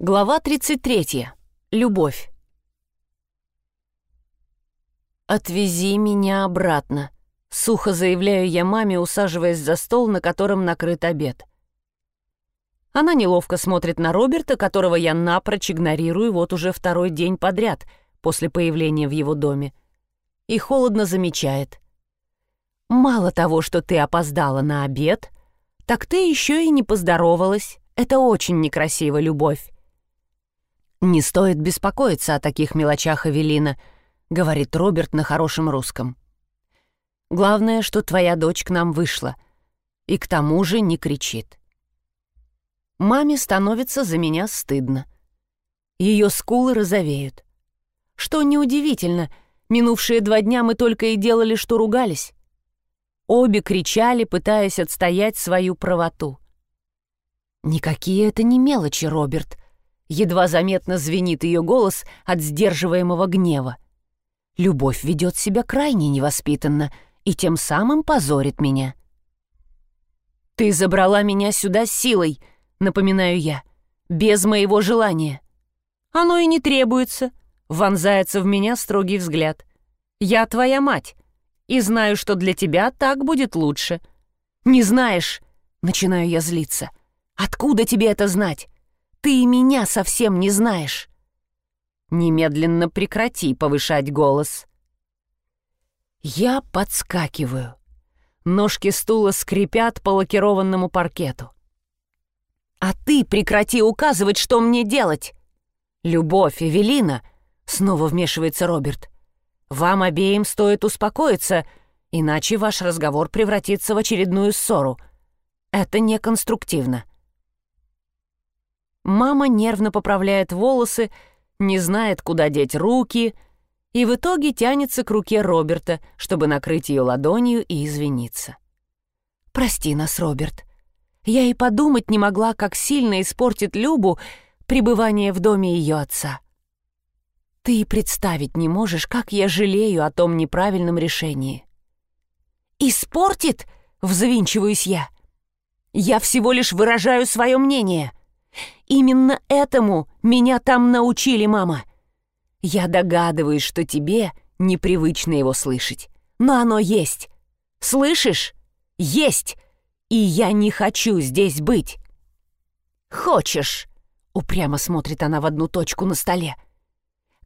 Глава 33. Любовь. «Отвези меня обратно», — сухо заявляю я маме, усаживаясь за стол, на котором накрыт обед. Она неловко смотрит на Роберта, которого я напрочь игнорирую вот уже второй день подряд после появления в его доме, и холодно замечает. «Мало того, что ты опоздала на обед, так ты еще и не поздоровалась. Это очень некрасиво, любовь. «Не стоит беспокоиться о таких мелочах, Эвелина», — говорит Роберт на хорошем русском. «Главное, что твоя дочь к нам вышла, и к тому же не кричит». Маме становится за меня стыдно. Ее скулы розовеют. Что неудивительно, минувшие два дня мы только и делали, что ругались. Обе кричали, пытаясь отстоять свою правоту. «Никакие это не мелочи, Роберт», Едва заметно звенит ее голос от сдерживаемого гнева. Любовь ведет себя крайне невоспитанно и тем самым позорит меня. «Ты забрала меня сюда силой», — напоминаю я, — «без моего желания». «Оно и не требуется», — вонзается в меня строгий взгляд. «Я твоя мать, и знаю, что для тебя так будет лучше». «Не знаешь», — начинаю я злиться. «Откуда тебе это знать? Ты меня совсем не знаешь. Немедленно прекрати повышать голос. Я подскакиваю. Ножки стула скрипят по лакированному паркету. А ты прекрати указывать, что мне делать. Любовь, Эвелина, снова вмешивается Роберт. Вам обеим стоит успокоиться, иначе ваш разговор превратится в очередную ссору. Это неконструктивно. Мама нервно поправляет волосы, не знает, куда деть руки, и в итоге тянется к руке Роберта, чтобы накрыть ее ладонью и извиниться. «Прости нас, Роберт. Я и подумать не могла, как сильно испортит Любу пребывание в доме ее отца. Ты и представить не можешь, как я жалею о том неправильном решении». «Испортит?» — взвинчиваюсь я. «Я всего лишь выражаю свое мнение». Именно этому меня там научили, мама. Я догадываюсь, что тебе непривычно его слышать, но оно есть. Слышишь? Есть. И я не хочу здесь быть. Хочешь? Упрямо смотрит она в одну точку на столе.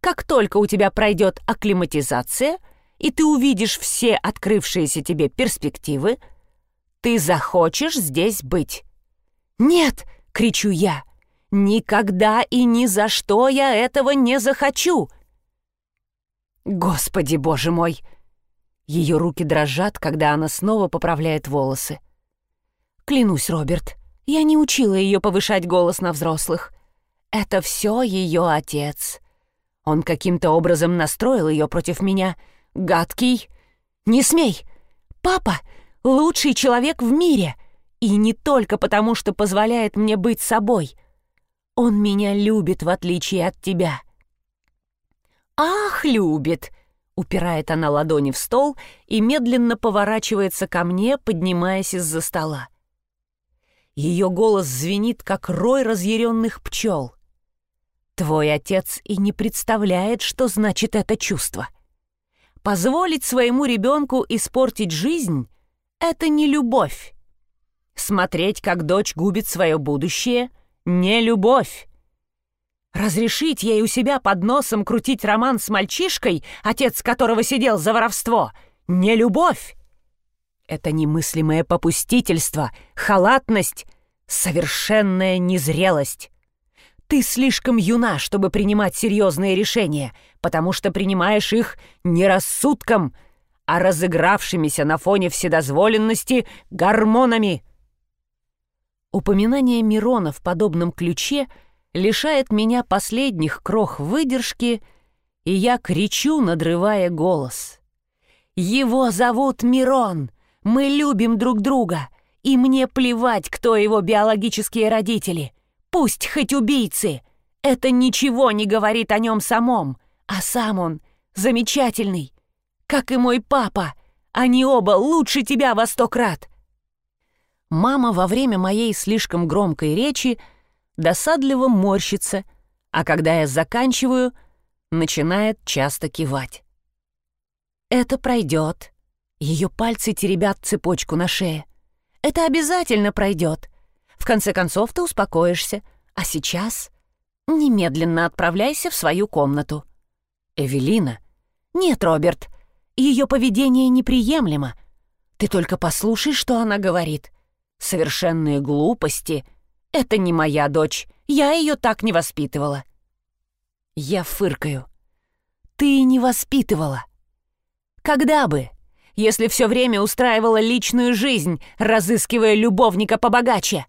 Как только у тебя пройдет акклиматизация, и ты увидишь все открывшиеся тебе перспективы, ты захочешь здесь быть. «Нет!» — кричу я. Никогда и ни за что я этого не захочу. Господи, боже мой! Ее руки дрожат, когда она снова поправляет волосы. Клянусь, Роберт, я не учила ее повышать голос на взрослых. Это все ее отец. Он каким-то образом настроил ее против меня. Гадкий. Не смей! Папа — лучший человек в мире. И не только потому, что позволяет мне быть собой — он меня любит, в отличие от тебя». «Ах, любит!» — упирает она ладони в стол и медленно поворачивается ко мне, поднимаясь из-за стола. Ее голос звенит, как рой разъяренных пчел. Твой отец и не представляет, что значит это чувство. Позволить своему ребенку испортить жизнь — это не любовь. Смотреть, как дочь губит свое будущее — не любовь. Разрешить ей у себя под носом крутить роман с мальчишкой, отец которого сидел за воровство, не любовь. Это немыслимое попустительство, халатность, совершенная незрелость. Ты слишком юна, чтобы принимать серьезные решения, потому что принимаешь их не рассудком, а разыгравшимися на фоне вседозволенности гормонами — Упоминание Мирона в подобном ключе лишает меня последних крох выдержки, и я кричу, надрывая голос. «Его зовут Мирон! Мы любим друг друга, и мне плевать, кто его биологические родители. Пусть хоть убийцы! Это ничего не говорит о нем самом, а сам он замечательный, как и мой папа. Они оба лучше тебя во сто крат!» Мама во время моей слишком громкой речи досадливо морщится, а когда я заканчиваю, начинает часто кивать. «Это пройдет». Ее пальцы теребят цепочку на шее. «Это обязательно пройдет. В конце концов ты успокоишься. А сейчас немедленно отправляйся в свою комнату». «Эвелина?» «Нет, Роберт, ее поведение неприемлемо. Ты только послушай, что она говорит. Совершенные глупости. Это не моя дочь. Я ее так не воспитывала». Я фыркаю. «Ты не воспитывала. Когда бы, если все время устраивала личную жизнь, разыскивая любовника побогаче?»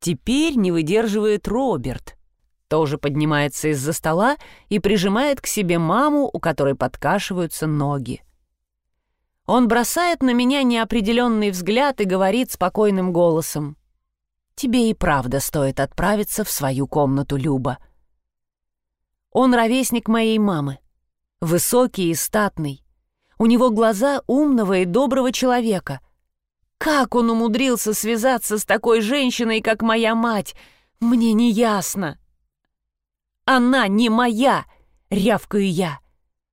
Теперь не выдерживает Роберт. Тоже поднимается из-за стола и прижимает к себе маму, у которой подкашиваются ноги. Он бросает на меня неопределенный взгляд и говорит спокойным голосом. «Тебе и правда стоит отправиться в свою комнату, Люба». Он ровесник моей мамы. Высокий и статный. У него глаза умного и доброго человека. Как он умудрился связаться с такой женщиной, как моя мать, мне не ясно. Она не моя, рявкаю я,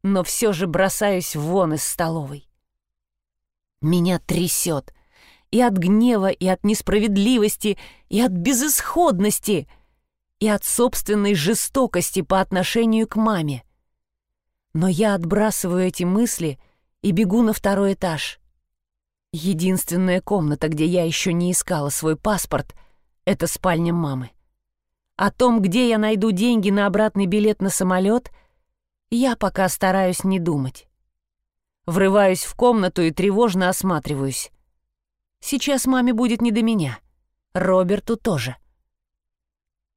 но все же бросаюсь вон из столовой. Меня трясет и от гнева, и от несправедливости, и от безысходности, и от собственной жестокости по отношению к маме. Но я отбрасываю эти мысли и бегу на второй этаж. Единственная комната, где я еще не искала свой паспорт, это спальня мамы. О том, где я найду деньги на обратный билет на самолет, я пока стараюсь не думать. Врываюсь в комнату и тревожно осматриваюсь. Сейчас маме будет не до меня. Роберту тоже.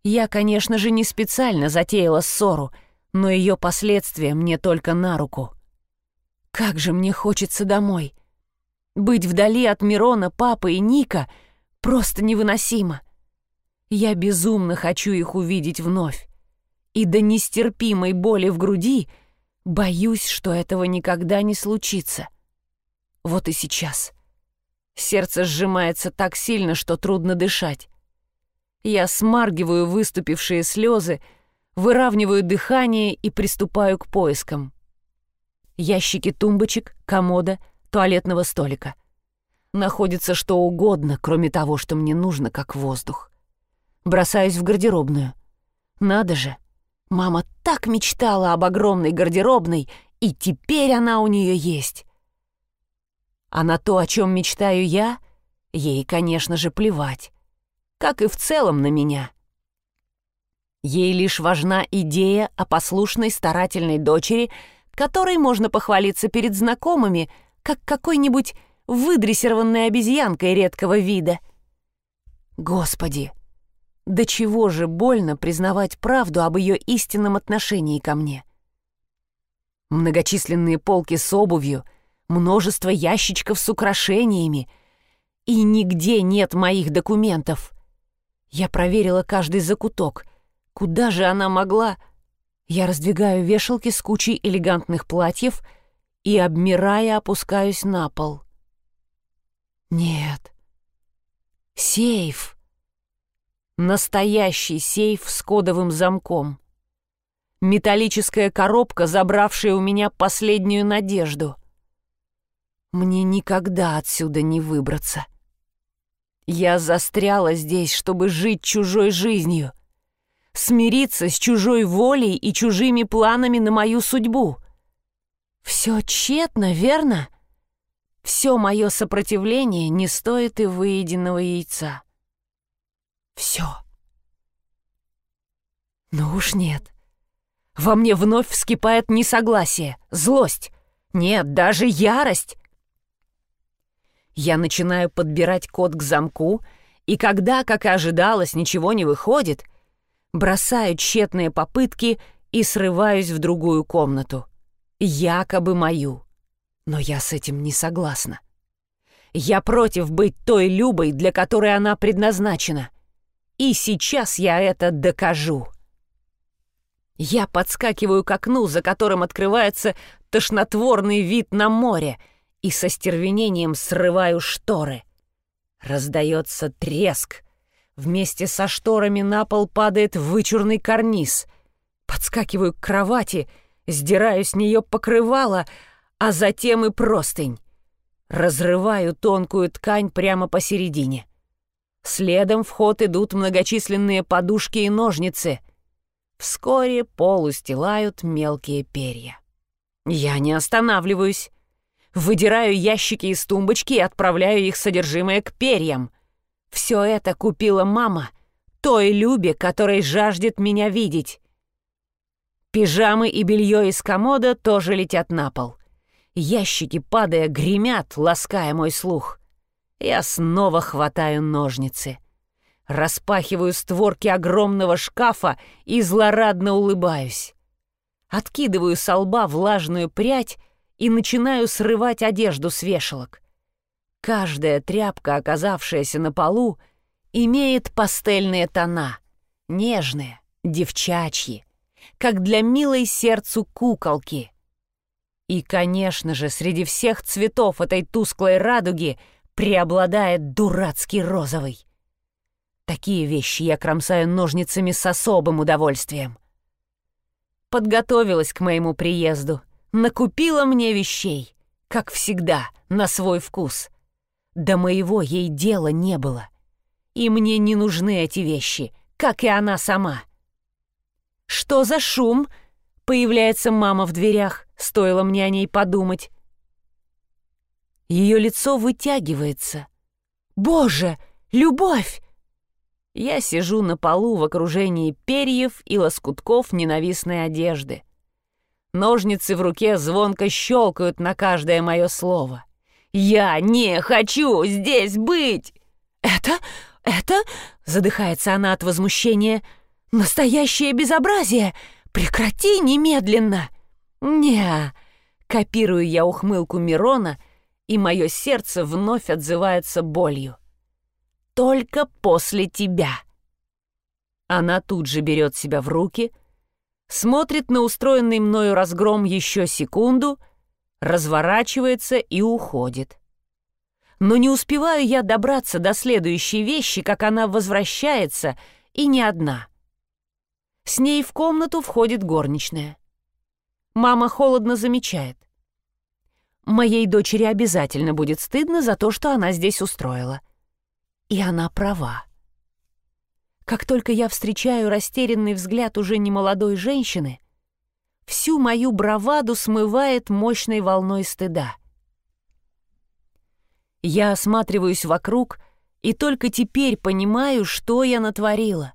Я, конечно же, не специально затеяла ссору, но ее последствия мне только на руку. Как же мне хочется домой. Быть вдали от Мирона, папы и Ника просто невыносимо. Я безумно хочу их увидеть вновь. И до нестерпимой боли в груди — Боюсь, что этого никогда не случится. Вот и сейчас. Сердце сжимается так сильно, что трудно дышать. Я смаргиваю выступившие слезы, выравниваю дыхание и приступаю к поискам. Ящики тумбочек, комода, туалетного столика. Находится что угодно, кроме того, что мне нужно, как воздух. Бросаюсь в гардеробную. Надо же, Мама так мечтала об огромной гардеробной, и теперь она у нее есть. А на то, о чем мечтаю я, ей, конечно же, плевать. Как и в целом на меня. Ей лишь важна идея о послушной старательной дочери, которой можно похвалиться перед знакомыми, как какой-нибудь выдрессированной обезьянкой редкого вида. Господи, до чего же больно признавать правду об ее истинном отношении ко мне. Многочисленные полки с обувью, множество ящичков с украшениями, и нигде нет моих документов. Я проверила каждый закуток. Куда же она могла? Я раздвигаю вешалки с кучей элегантных платьев и, обмирая, опускаюсь на пол. Нет. Сейф. Настоящий сейф с кодовым замком. Металлическая коробка, забравшая у меня последнюю надежду. Мне никогда отсюда не выбраться. Я застряла здесь, чтобы жить чужой жизнью, смириться с чужой волей и чужими планами на мою судьбу. Все тщетно, верно? Все мое сопротивление не стоит и выеденного яйца. Все. Ну уж нет. Во мне вновь вскипает несогласие, злость. Нет, даже ярость. Я начинаю подбирать код к замку, и когда, как и ожидалось, ничего не выходит, бросаю тщетные попытки и срываюсь в другую комнату. Якобы мою. Но я с этим не согласна. Я против быть той Любой, для которой она предназначена. И сейчас я это докажу. Я подскакиваю к окну, за которым открывается тошнотворный вид на море, и со стервенением срываю шторы. Раздается треск. Вместе со шторами на пол падает вычурный карниз. Подскакиваю к кровати, сдираю с нее покрывало, а затем и простынь. Разрываю тонкую ткань прямо посередине. Следом в ход идут многочисленные подушки и ножницы. Вскоре пол устилают мелкие перья. Я не останавливаюсь. Выдираю ящики из тумбочки и отправляю их содержимое к перьям. Все это купила мама, той Любе, которой жаждет меня видеть. Пижамы и белье из комода тоже летят на пол. Ящики, падая, гремят, лаская мой слух. Я снова хватаю ножницы. Распахиваю створки огромного шкафа и злорадно улыбаюсь. Откидываю со лба влажную прядь и начинаю срывать одежду с вешалок. Каждая тряпка, оказавшаяся на полу, имеет пастельные тона, нежные, девчачьи, как для милой сердцу куколки. И, конечно же, среди всех цветов этой тусклой радуги преобладает дурацкий розовый. Такие вещи я кромсаю ножницами с особым удовольствием. Подготовилась к моему приезду, накупила мне вещей, как всегда, на свой вкус. До моего ей дела не было. И мне не нужны эти вещи, как и она сама. «Что за шум?» — появляется мама в дверях, стоило мне о ней подумать. Ее лицо вытягивается. «Боже, любовь!» Я сижу на полу в окружении перьев и лоскутков ненавистной одежды. Ножницы в руке звонко щелкают на каждое мое слово. «Я не хочу здесь быть!» «Это... это...» — задыхается она от возмущения. «Настоящее безобразие! Прекрати немедленно!» «Не...» — копирую я ухмылку Мирона, и мое сердце вновь отзывается болью. «Только после тебя!» Она тут же берет себя в руки, смотрит на устроенный мною разгром еще секунду — разворачивается и уходит. Но не успеваю я добраться до следующей вещи, как она возвращается, и не одна. С ней в комнату входит горничная. Мама холодно замечает. Моей дочери обязательно будет стыдно за то, что она здесь устроила. И она права. Как только я встречаю растерянный взгляд уже немолодой женщины, всю мою браваду смывает мощной волной стыда. Я осматриваюсь вокруг и только теперь понимаю, что я натворила.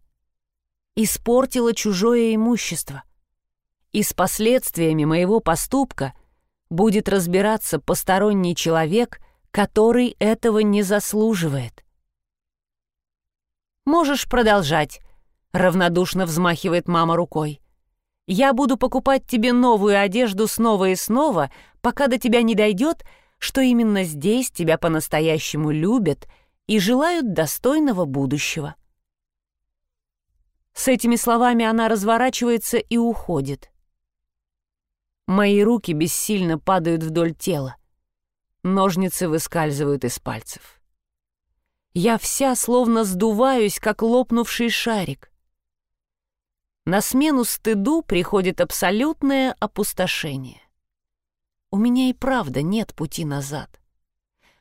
Испортила чужое имущество. И с последствиями моего поступка будет разбираться посторонний человек, который этого не заслуживает. «Можешь продолжать», — равнодушно взмахивает мама рукой. Я буду покупать тебе новую одежду снова и снова, пока до тебя не дойдет, что именно здесь тебя по-настоящему любят и желают достойного будущего. С этими словами она разворачивается и уходит. Мои руки бессильно падают вдоль тела. Ножницы выскальзывают из пальцев. Я вся словно сдуваюсь, как лопнувший шарик. На смену стыду приходит абсолютное опустошение. У меня и правда нет пути назад.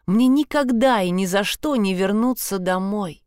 Мне никогда и ни за что не вернуться домой.